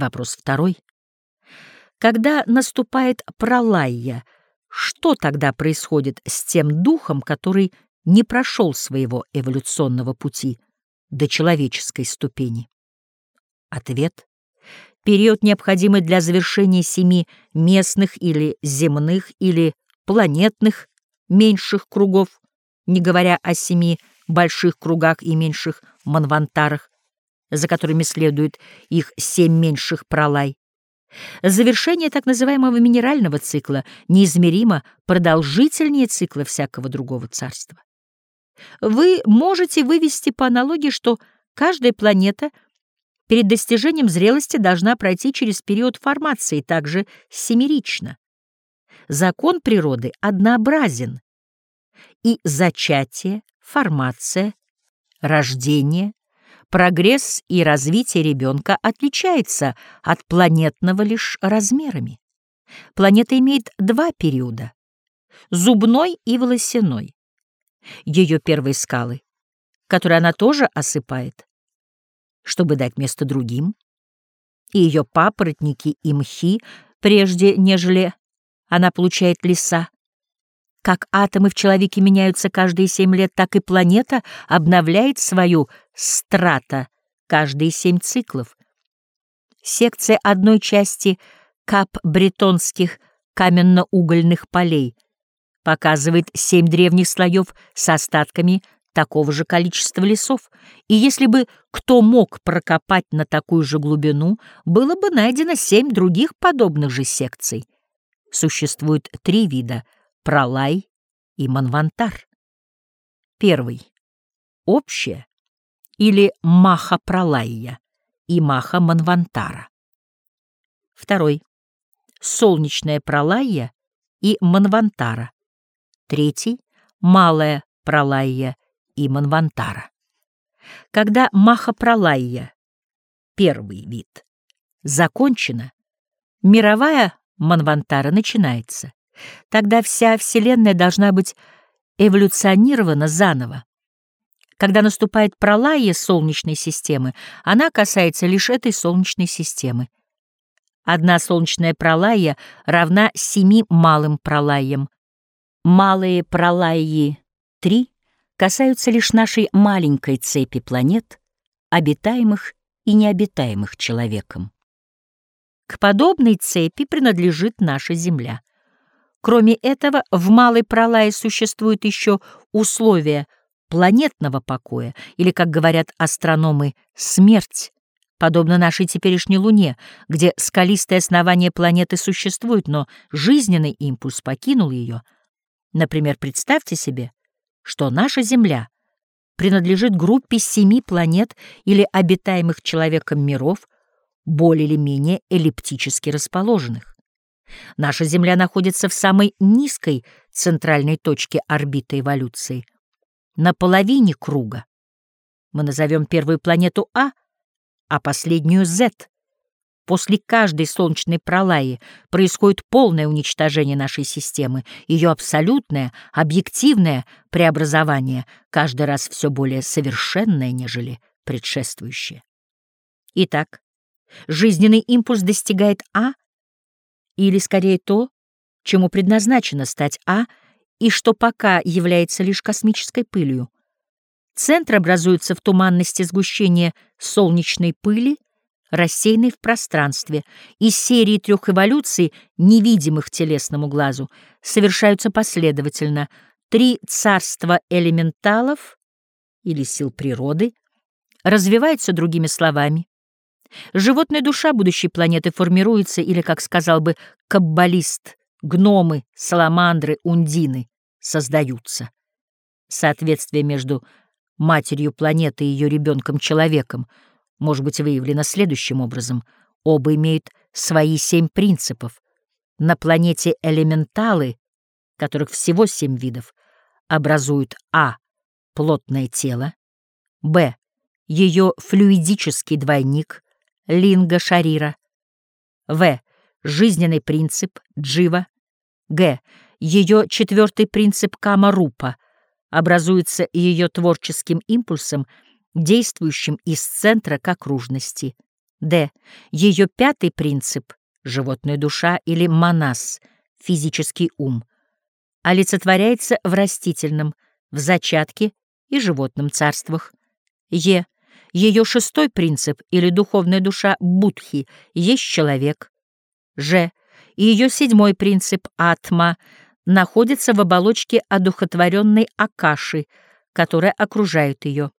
Вопрос второй. Когда наступает пролайя, что тогда происходит с тем духом, который не прошел своего эволюционного пути до человеческой ступени? Ответ. Период, необходимый для завершения семи местных или земных или планетных меньших кругов, не говоря о семи больших кругах и меньших манвантарах, за которыми следует их семь меньших пролай. Завершение так называемого минерального цикла неизмеримо продолжительнее цикла всякого другого царства. Вы можете вывести по аналогии, что каждая планета перед достижением зрелости должна пройти через период формации, также семерично. Закон природы однообразен, и зачатие, формация, рождение, прогресс и развитие ребенка отличается от планетного лишь размерами. Планета имеет два периода — зубной и волосяной. Ее первые скалы, которые она тоже осыпает, чтобы дать место другим, и ее папоротники и мхи, прежде нежели она получает леса, как атомы в человеке меняются каждые семь лет, так и планета обновляет свою страта каждые семь циклов. Секция одной части кап-бретонских каменно-угольных полей показывает семь древних слоев с остатками такого же количества лесов, и если бы кто мог прокопать на такую же глубину, было бы найдено семь других подобных же секций. Существует три вида — Пралай и Манвантар. Первый. Общее или Маха-Пралайя и Маха-Манвантара. Второй. Солнечная Пралайя и Манвантара. Третий. Малая Пралайя и Манвантара. Когда Маха-Пралайя, первый вид, закончена, мировая Манвантара начинается. Тогда вся Вселенная должна быть эволюционирована заново. Когда наступает пролая Солнечной системы, она касается лишь этой Солнечной системы. Одна солнечная пролая равна семи малым пролаям. Малые пролаи — три — касаются лишь нашей маленькой цепи планет, обитаемых и необитаемых человеком. К подобной цепи принадлежит наша Земля. Кроме этого, в Малой Пролае существуют еще условия планетного покоя, или, как говорят астрономы, смерть, подобно нашей теперешней Луне, где скалистое основание планеты существует, но жизненный импульс покинул ее. Например, представьте себе, что наша Земля принадлежит группе семи планет или обитаемых человеком миров, более или менее эллиптически расположенных. Наша Земля находится в самой низкой центральной точке орбиты эволюции, на половине круга. Мы назовем первую планету А, а последнюю Z. После каждой солнечной пролаи происходит полное уничтожение нашей системы, ее абсолютное, объективное преобразование, каждый раз все более совершенное, нежели предшествующее. Итак, жизненный импульс достигает А или скорее то, чему предназначено стать А, и что пока является лишь космической пылью. Центр образуется в туманности сгущения солнечной пыли, рассеянной в пространстве, и серии трех эволюций, невидимых телесному глазу, совершаются последовательно. Три царства элементалов или сил природы развиваются другими словами. Животная душа будущей планеты формируется, или, как сказал бы каббалист, гномы, саламандры, ундины создаются. Соответствие между матерью планеты и ее ребенком-человеком может быть выявлено следующим образом. Оба имеют свои семь принципов. На планете элементалы, которых всего семь видов, образуют а. плотное тело, б. ее флюидический двойник — Линга Шарира. В. Жизненный принцип Джива. Г. Ее четвертый принцип Кама-Рупа образуется ее творческим импульсом, действующим из центра к окружности. Д. Ее пятый принцип — животная душа или манас, физический ум, олицетворяется в растительном, в зачатке и животном царствах. Е. Ее шестой принцип или духовная душа Будхи есть человек. Ж. Ее седьмой принцип Атма находится в оболочке одухотворенной Акаши, которая окружает ее.